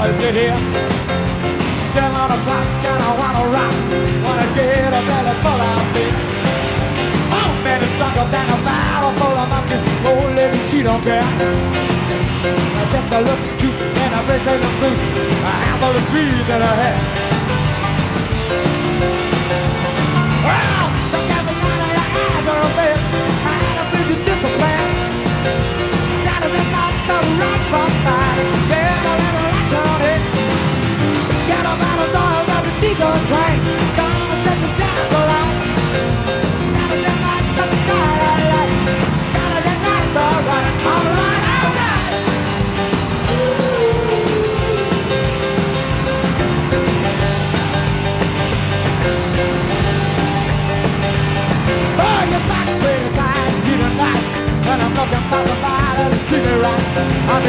boys get here. Seven o'clock, and I wanna rock. Wanna get a belly full of beer. Man, it's stronger than a battle full of monkeys. Oh, lady, she don't care. I think the looks cute and I brace the boots. I handle the greed that I have.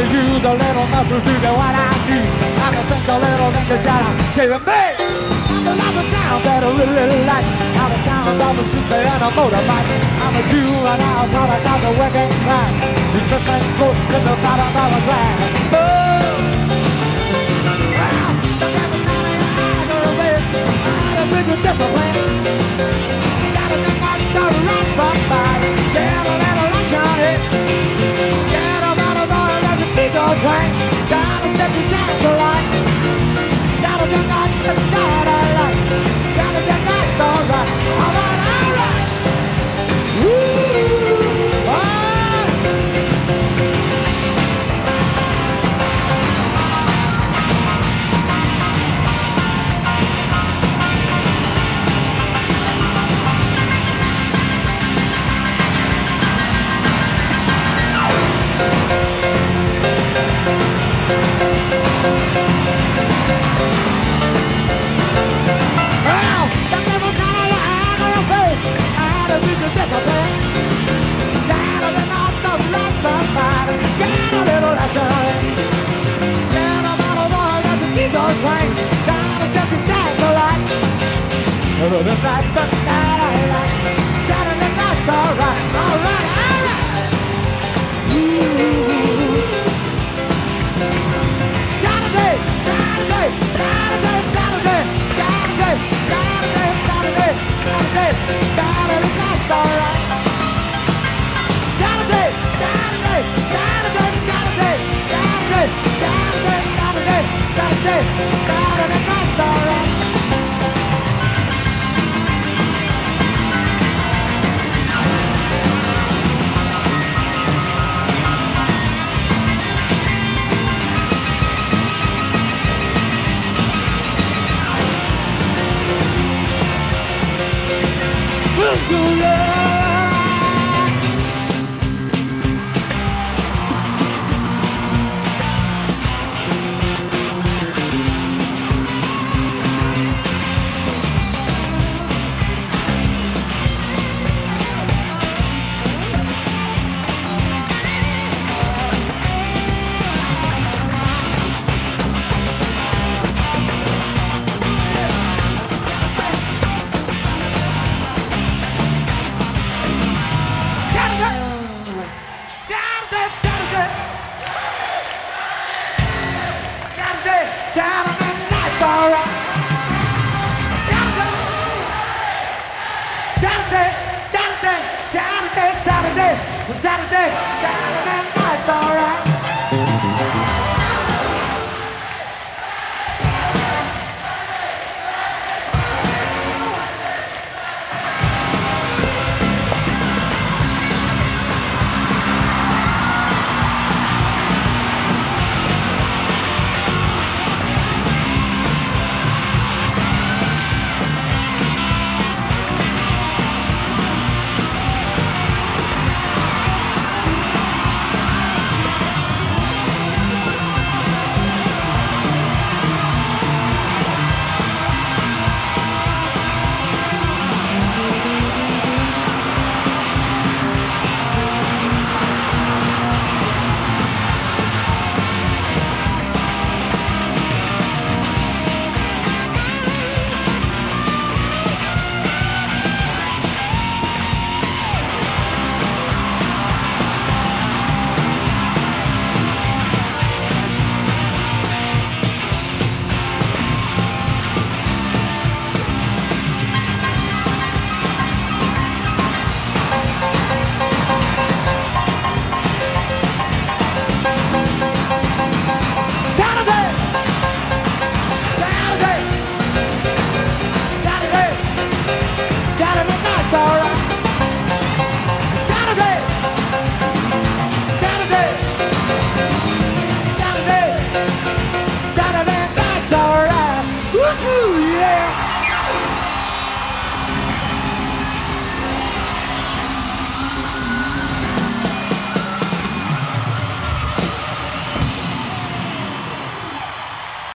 I'm to use a little muscle to do what I do. I'm to think a little shout out, saving me. I'm the loud sound that I really, really like. I'm the sound of a stupid and a motorbike. I'm a juvenile product of the working class. These and goat in the bottom of a glass. 喂 Got a little action. Down a wall, got the diesel train. Down to just a little bit of night. Thank you.